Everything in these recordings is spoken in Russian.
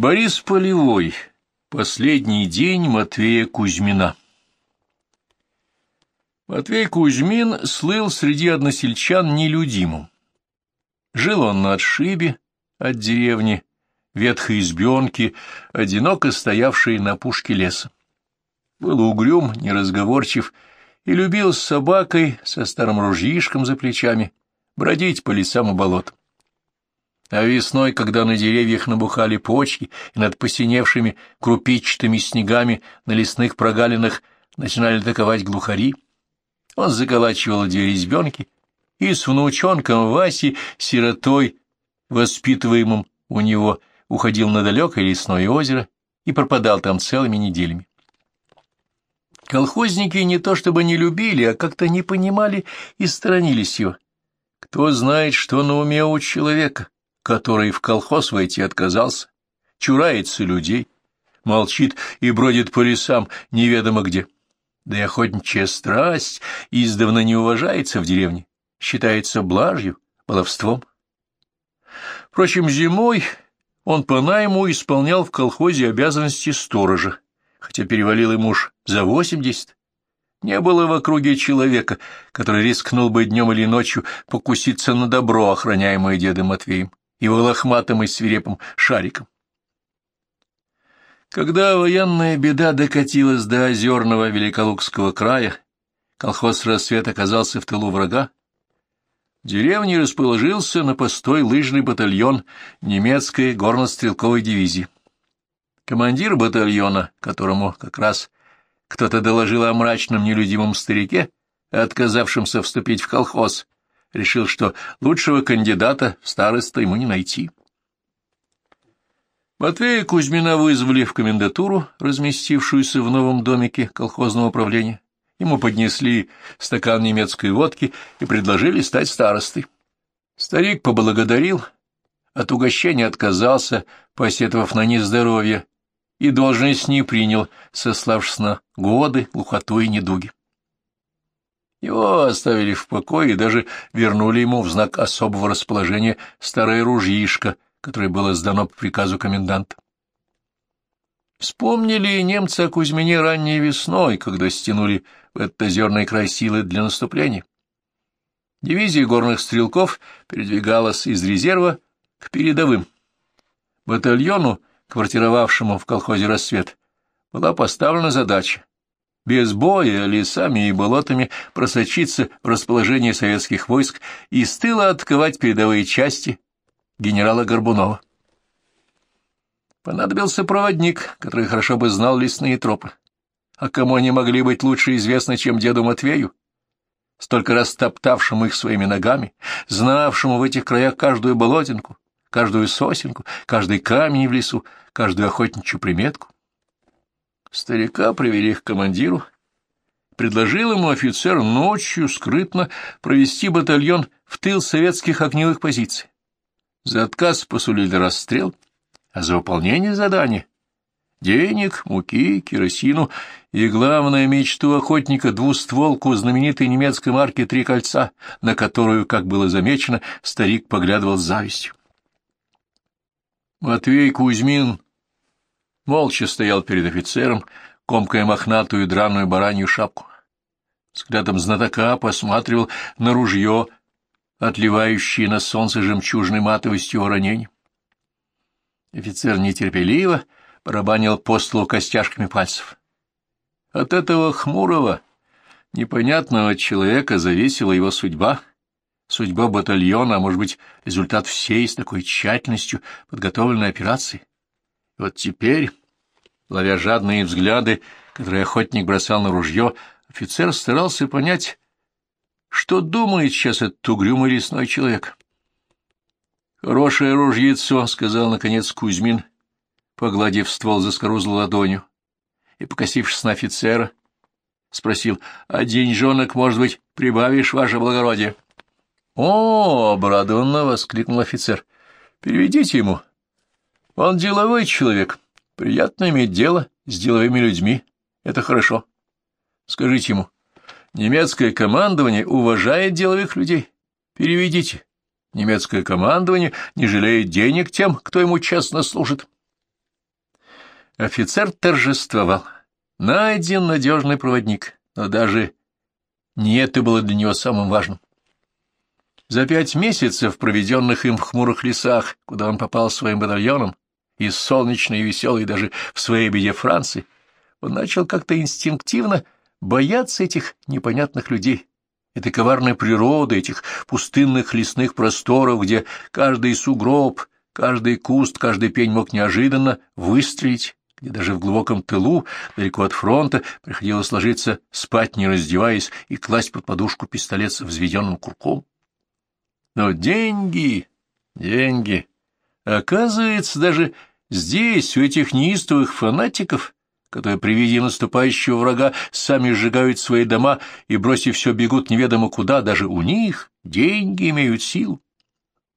Борис Полевой. Последний день Матвея Кузьмина. Матвей Кузьмин слыл среди односельчан нелюдимым. Жил он на отшибе от деревни, ветхой избенки, одиноко стоявшей на пушке леса. Был угрюм, неразговорчив и любил с собакой, со старым ружьишком за плечами, бродить по лесам и болотам. А весной, когда на деревьях набухали почки и над посиневшими крупичатыми снегами на лесных прогалинах начинали таковать глухари, он заколачивал дверь избенки и с внучонком Васи, сиротой, воспитываемым у него, уходил на далекое лесное озеро и пропадал там целыми неделями. Колхозники не то чтобы не любили, а как-то не понимали и сторонились его. Кто знает, что на уме у человека, который в колхоз войти отказался, чурается людей, молчит и бродит по лесам неведомо где. Да и охотничья страсть издавна не уважается в деревне, считается блажью, баловством. Впрочем, зимой он по найму исполнял в колхозе обязанности сторожа, хотя перевалил ему уж за восемьдесят. Не было в округе человека, который рискнул бы днем или ночью покуситься на добро, охраняемое дедом Матвеем его лохматым и свирепым шариком. Когда военная беда докатилась до озерного Великолукского края, колхоз «Рассвет» оказался в тылу врага, в деревне расположился на постой лыжный батальон немецкой горно-стрелковой дивизии. Командир батальона, которому как раз кто-то доложил о мрачном нелюдимом старике, отказавшемся вступить в колхоз, решил, что лучшего кандидата в староста ему не найти. Матвея Кузьмина вызвали в комендатуру, разместившуюся в новом домике колхозного управления. Ему поднесли стакан немецкой водки и предложили стать старостой. Старик поблагодарил, от угощения отказался, посетовав на нездоровье, и должность не принял, сославшись на годы, глухоту и недуги. Его оставили в покое и даже вернули ему в знак особого расположения старое ружьишко, которое было сдано по приказу коменданта. Вспомнили немцы о Кузьмине ранней весной, когда стянули в этот озерный край силы для наступления. Дивизия горных стрелков передвигалась из резерва к передовым. Батальону, квартировавшему в колхозе «Рассвет», была поставлена задача без боя лесами и болотами просочиться в расположение советских войск и с тыла отковать передовые части генерала Горбунова. Понадобился проводник, который хорошо бы знал лесные тропы. А кому они могли быть лучше известны, чем деду Матвею, столько раз топтавшему их своими ногами, знавшему в этих краях каждую болотинку, каждую сосенку, каждый камень в лесу, каждую охотничью приметку. Старика привели к командиру. Предложил ему офицер ночью скрытно провести батальон в тыл советских огневых позиций. За отказ посулили расстрел, а за выполнение задания — денег, муки, керосину и, главное, мечту охотника — двустволку знаменитой немецкой марки «Три кольца», на которую, как было замечено, старик поглядывал с завистью. Матвей Кузьмин молча стоял перед офицером, комкая мохнатую драную баранью шапку. Взглядом знатока посматривал на ружье, отливающее на солнце жемчужной матовостью ранений. Офицер нетерпеливо барабанил по столу костяшками пальцев. От этого хмурого, непонятного человека зависела его судьба, судьба батальона, а может быть, результат всей с такой тщательностью подготовленной операции. Вот теперь Ловя жадные взгляды, которые охотник бросал на ружье, офицер старался понять, что думает сейчас этот угрюмый лесной человек. «Хорошее ружьецо», — сказал, наконец, Кузьмин, погладив ствол за скорузлой ладонью, и, покосившись на офицера, спросил, «А деньжонок, может быть, прибавишь, ваше благородие?» «О!» — обрадованно воскликнул офицер. «Переведите ему. Он деловой человек». Приятно иметь дело с деловыми людьми. Это хорошо. Скажите ему, немецкое командование уважает деловых людей. Переведите. Немецкое командование не жалеет денег тем, кто ему честно служит. Офицер торжествовал. Найден надежный проводник, но даже не это было для него самым важным. За пять месяцев, проведенных им в хмурых лесах, куда он попал своим батальоном, из солнечной и веселой даже в своей беде Франции, он начал как-то инстинктивно бояться этих непонятных людей, этой коварной природы, этих пустынных лесных просторов, где каждый сугроб, каждый куст, каждый пень мог неожиданно выстрелить, где даже в глубоком тылу, далеко от фронта, приходилось ложиться спать, не раздеваясь, и класть под подушку пистолет с взведенным курком. Но деньги, деньги. Оказывается, даже здесь, у этих неистовых фанатиков, которые при виде наступающего врага сами сжигают свои дома и, бросив все, бегут неведомо куда, даже у них деньги имеют силу.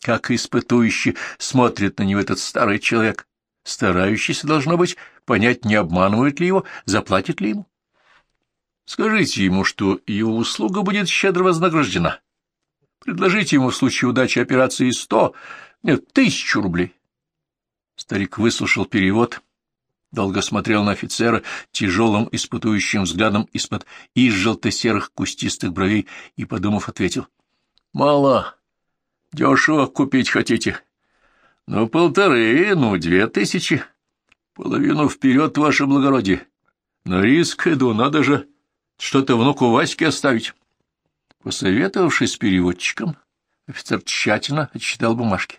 Как испытующий смотрит на него этот старый человек, старающийся, должно быть, понять, не обманывают ли его, заплатит ли ему. Скажите ему, что его услуга будет щедро вознаграждена. Предложите ему в случае удачи операции сто, нет, тысячу рублей. Старик выслушал перевод, долго смотрел на офицера тяжелым испытующим взглядом из-под изжелто-серых кустистых бровей и, подумав, ответил. — Мало. Дешево купить хотите. Ну, полторы, ну, две тысячи. Половину вперед, ваше благородие. На риск иду, надо же что-то внуку Ваське оставить. Посоветовавшись с переводчиком, офицер тщательно отсчитал бумажки.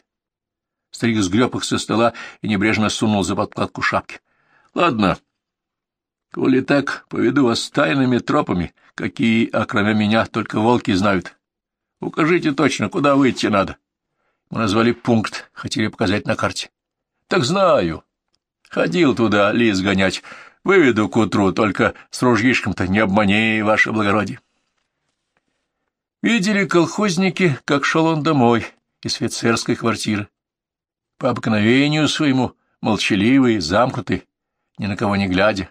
Старик сгреб их со стола и небрежно сунул за подкладку шапки. — Ладно, коли так, поведу вас тайными тропами, какие, окромя меня, только волки знают. Укажите точно, куда выйти надо. — мы назвали пункт, хотели показать на карте. Так знаю. Ходил туда лис гонять. Выведу к утру, только с ружьишком-то не обмани, ваше благородие. Видели колхозники, как шел он домой из офицерской квартиры. По обыкновению своему, молчаливый, замкнутый, ни на кого не глядя.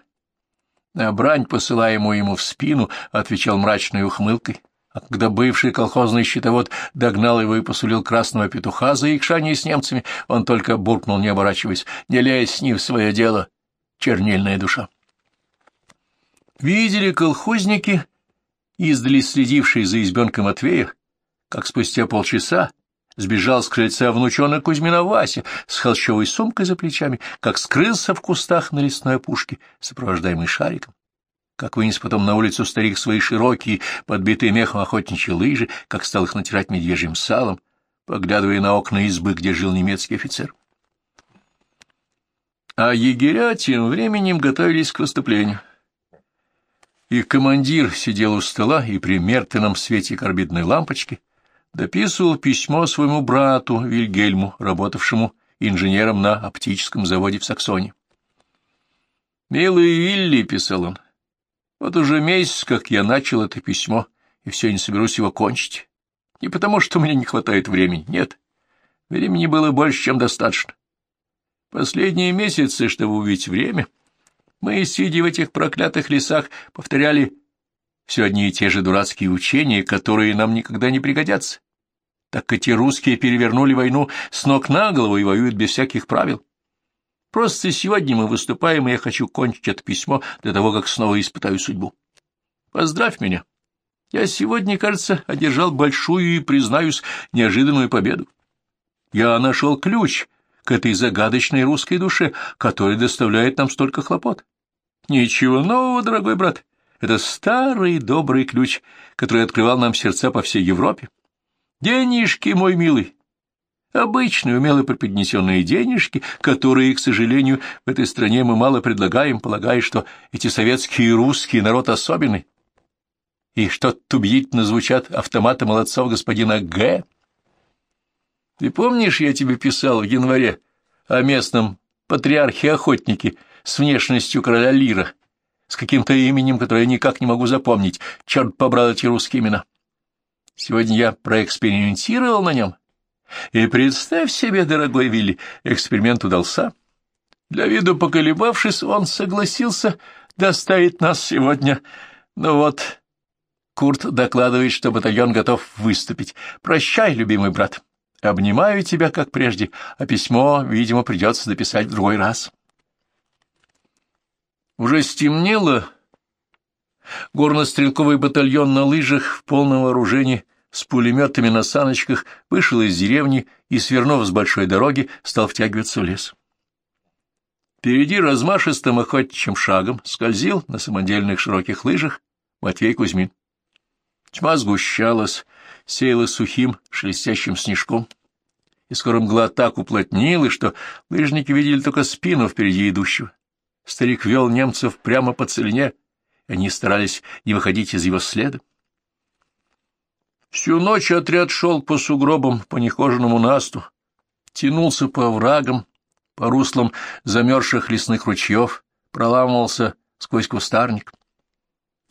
На брань, посылаемую ему в спину, отвечал мрачной ухмылкой а когда бывший колхозный щитовод догнал его и посулил красного петуха за икшание с немцами, он только буркнул, не оборачиваясь, «Не лезь ним в свое дело, чернильная душа». Видели колхозники, издали следившие за избенкой Матвея, как спустя полчаса сбежал с крыльца внучонок Кузьмина Вася с холщовой сумкой за плечами, как скрылся в кустах на лесной опушке, сопровождаемый шариком как вынес потом на улицу старик свои широкие, подбитые мехом охотничьи лыжи, как стал их натирать медвежьим салом, поглядывая на окна избы, где жил немецкий офицер. А егеря тем временем готовились к выступлению. Их командир сидел у стола и при мертвенном свете карбидной лампочки дописывал письмо своему брату Вильгельму, работавшему инженером на оптическом заводе в Саксоне. «Милый Вилли», — писал он, — вот уже месяц, как я начал это письмо, и все не соберусь его кончить. Не потому, что мне не хватает времени, нет. Времени было больше, чем достаточно. Последние месяцы, чтобы увидеть время, мы, сидя в этих проклятых лесах, повторяли все одни и те же дурацкие учения, которые нам никогда не пригодятся. Так эти русские перевернули войну с ног на голову и воюют без всяких правил. Просто сегодня мы выступаем, и я хочу кончить это письмо для того, как снова испытаю судьбу. Поздравь меня. Я сегодня, кажется, одержал большую и, признаюсь, неожиданную победу. Я нашел ключ к этой загадочной русской душе, которая доставляет нам столько хлопот. Ничего нового, дорогой брат. Это старый добрый ключ, который открывал нам сердца по всей Европе. Денежки, мой милый, Обычные, умело преподнесенные денежки, которые, к сожалению, в этой стране мы мало предлагаем, полагая, что эти советские и русские народ особенный. И что-то звучат автоматы молодцов господина Г. Ты помнишь, я тебе писал в январе о местном патриархе-охотнике с внешностью короля Лира, с каким-то именем, которое я никак не могу запомнить, черт побрал эти русские имена. Сегодня я проэкспериментировал на нем, и представь себе, дорогой Вилли, эксперимент удался. Для виду поколебавшись, он согласился доставить нас сегодня. Ну вот, Курт докладывает, что батальон готов выступить. Прощай, любимый брат. Обнимаю тебя, как прежде, а письмо, видимо, придется дописать в другой раз. Уже стемнело. Горно-стрелковый батальон на лыжах в полном вооружении с пулеметами на саночках вышел из деревни и, свернув с большой дороги, стал втягиваться в лес. Впереди размашистым охотничьим шагом скользил на самодельных широких лыжах Матвей Кузьмин. Тьма сгущалась, сеяла сухим, шелестящим снежком, и скоро мгла так уплотнилась, что лыжники видели только спину впереди идущего. Старик вел немцев прямо по целине, они старались не выходить из его следа. Всю ночь отряд шел по сугробам, по нехоженному насту, тянулся по оврагам, по руслам замерзших лесных ручьев, проламывался сквозь кустарник.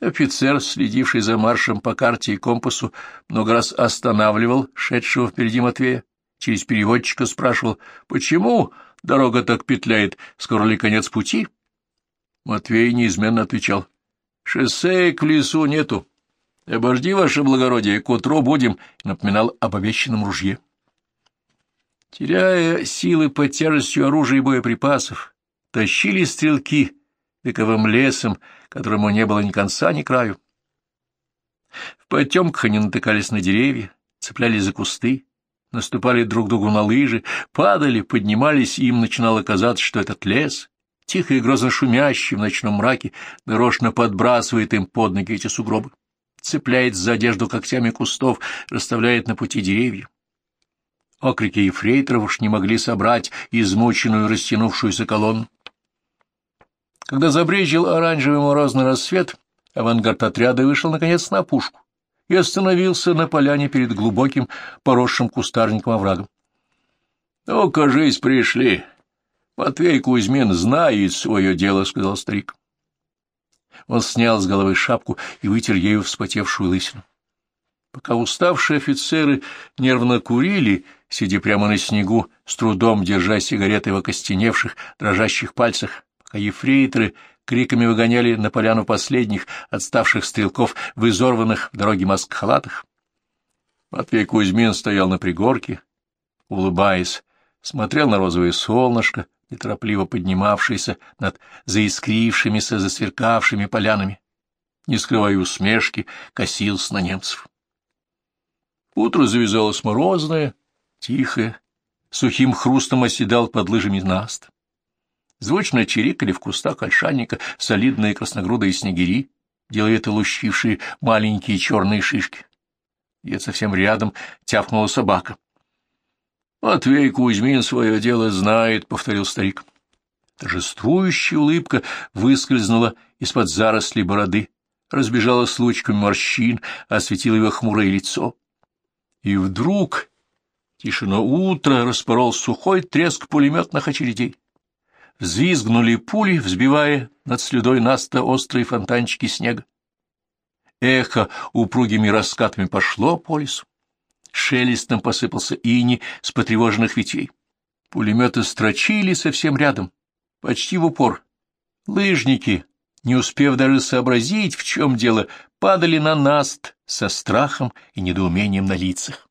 Офицер, следивший за маршем по карте и компасу, много раз останавливал шедшего впереди Матвея, через переводчика спрашивал, почему дорога так петляет, скоро ли конец пути? Матвей неизменно отвечал, шоссе к лесу нету. Обожди, ваше благородие, к утру будем, напоминал об обещанном ружье. Теряя силы под тяжестью оружия и боеприпасов, тащили стрелки вековым лесом, которому не было ни конца, ни краю. В потемках они натыкались на деревья, цеплялись за кусты, наступали друг другу на лыжи, падали, поднимались, и им начинало казаться, что этот лес, тихо и грозно шумящий в ночном мраке, нарочно подбрасывает им под ноги эти сугробы, цепляет за одежду когтями кустов, расставляет на пути деревья. Окрики ефрейторов уж не могли собрать измученную растянувшуюся колонну. Когда забрежил оранжевый морозный рассвет, авангард отряда вышел, наконец, на опушку и остановился на поляне перед глубоким, поросшим кустарником оврагом. — Ну, кажись, пришли. Матвей Кузьмин знает свое дело, — сказал старик. Он снял с головы шапку и вытер ею вспотевшую лысину. Пока уставшие офицеры нервно курили, сидя прямо на снегу, с трудом держа сигареты в окостеневших, дрожащих пальцах, пока ефрейторы криками выгоняли на поляну последних отставших стрелков в изорванных в дороге маск-халатах. Матвей Кузьмин стоял на пригорке, улыбаясь, смотрел на розовое солнышко, неторопливо поднимавшееся над заискрившимися, засверкавшими полянами, не скрывая усмешки, косился на немцев. Утро завязалось морозное, тихое, сухим хрустом оседал под лыжами наст. Звучно чирикали в кустах ольшанника солидные красногрудые снегири, делая это лущившие маленькие черные шишки. Где совсем рядом тявкнула собака. — Матвей Кузьмин свое дело знает, — повторил старик. Торжествующая улыбка выскользнула из-под зарослей бороды, разбежалась лучками морщин, осветила его хмурое лицо. И вдруг тишина утра распорол сухой треск пулеметных очередей. Взвизгнули пули, взбивая над слюдой наста острые фонтанчики снега. Эхо упругими раскатами пошло по лесу. Шелестом посыпался ини с потревоженных ветвей. Пулеметы строчили совсем рядом, почти в упор. Лыжники, не успев даже сообразить, в чем дело, падали на наст со страхом и недоумением на лицах.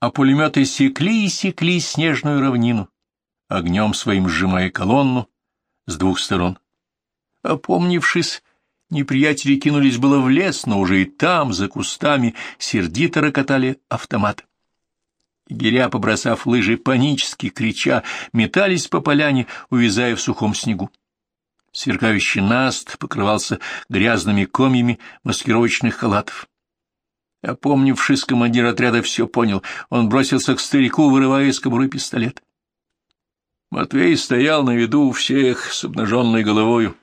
А пулеметы секли и секли снежную равнину, огнем своим сжимая колонну с двух сторон. Опомнившись, неприятели кинулись было в лес, но уже и там, за кустами, сердито рокотали автоматы. Егеря, побросав лыжи, панически крича, метались по поляне, увязая в сухом снегу. Сверкающий наст покрывался грязными комьями маскировочных халатов. Опомнившись, командир отряда все понял. Он бросился к старику, вырывая из кобуры пистолет. Матвей стоял на виду у всех с обнаженной головою.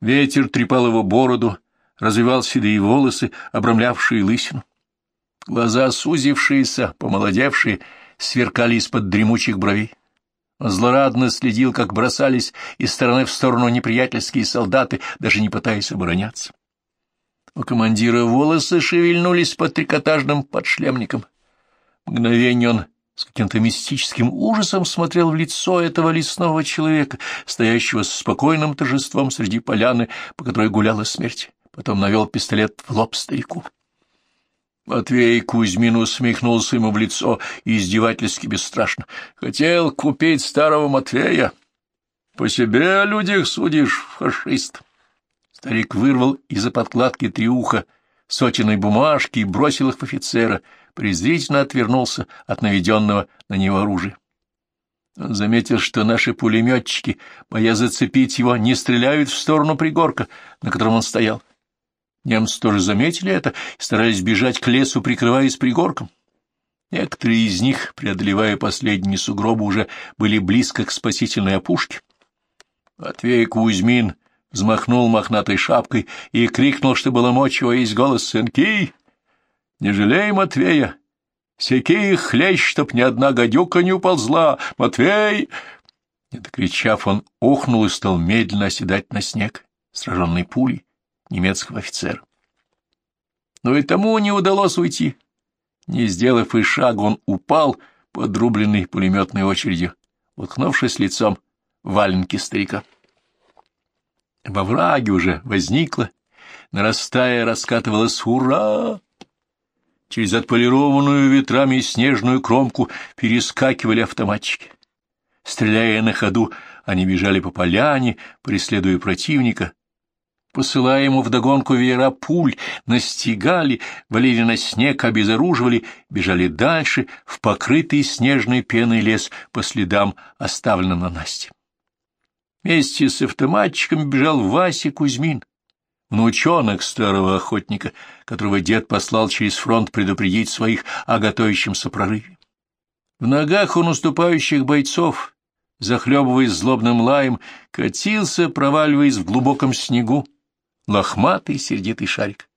Ветер трепал его бороду, развивал седые волосы, обрамлявшие лысину. Глаза, сузившиеся, помолодевшие, сверкали из-под дремучих бровей. Он злорадно следил, как бросались из стороны в сторону неприятельские солдаты, даже не пытаясь обороняться. У командира волосы шевельнулись под трикотажным подшлемником. Мгновение он с каким-то мистическим ужасом смотрел в лицо этого лесного человека, стоящего с спокойным торжеством среди поляны, по которой гуляла смерть. Потом навел пистолет в лоб старику. Матвей Кузьмин усмехнулся ему в лицо и издевательски бесстрашно. «Хотел купить старого Матвея? По себе о людях судишь, фашист. Старик вырвал из-за подкладки триуха сотенной бумажки и бросил их в офицера, презрительно отвернулся от наведенного на него оружия. Он заметил, что наши пулеметчики, боясь зацепить его, не стреляют в сторону пригорка, на котором он стоял. Немцы тоже заметили это и старались бежать к лесу, прикрываясь пригорком. Некоторые из них, преодолевая последние сугробы, уже были близко к спасительной опушке. Матвей Кузьмин взмахнул мохнатой шапкой и крикнул, что было мочь его есть голос «Сынки! Не жалей Матвея! Секи их хлещ, чтоб ни одна гадюка не уползла! Матвей!» Не докричав, он охнул и стал медленно оседать на снег, сраженный пулей немецкого офицера. Но и тому не удалось уйти. Не сделав и шага, он упал, подрубленный пулеметной очередью, уткнувшись лицом валенки старика. Во враге уже возникла, нарастая, раскатывалась «Ура!». Через отполированную ветрами снежную кромку перескакивали автоматчики. Стреляя на ходу, они бежали по поляне, преследуя противника, посылая ему вдогонку веера пуль, настигали, валили на снег, обезоруживали, бежали дальше в покрытый снежной пеной лес по следам, оставленным на Насте. Вместе с автоматчиком бежал Вася Кузьмин, внучонок старого охотника, которого дед послал через фронт предупредить своих о готовящемся прорыве. В ногах у наступающих бойцов, захлебываясь злобным лаем, катился, проваливаясь в глубоком снегу, лохматый сердитый шарик.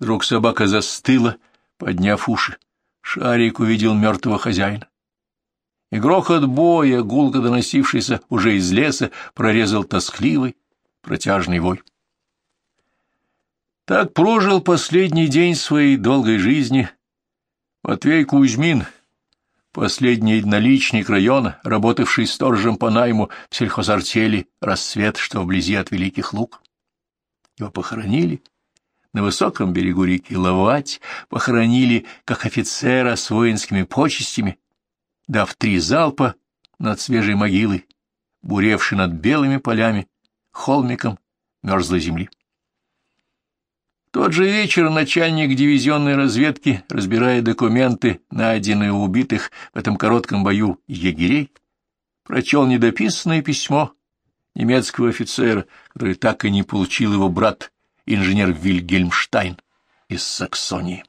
Вдруг собака застыла, подняв уши. Шарик увидел мертвого хозяина. И грохот боя, гулко доносившийся уже из леса, прорезал тоскливый, протяжный вой. Так прожил последний день своей долгой жизни Матвей Кузьмин, последний наличник района, работавший сторожем по найму в сельхозартели «Рассвет», что вблизи от Великих Луг. Его похоронили на высоком берегу реки Ловать, похоронили как офицера с воинскими почестями, дав три залпа над свежей могилой, буревшей над белыми полями, холмиком мерзлой земли. Тот же вечер начальник дивизионной разведки, разбирая документы, найденные у убитых в этом коротком бою егерей, прочел недописанное письмо немецкого офицера, который так и не получил его брат, инженер Вильгельмштайн из Саксонии.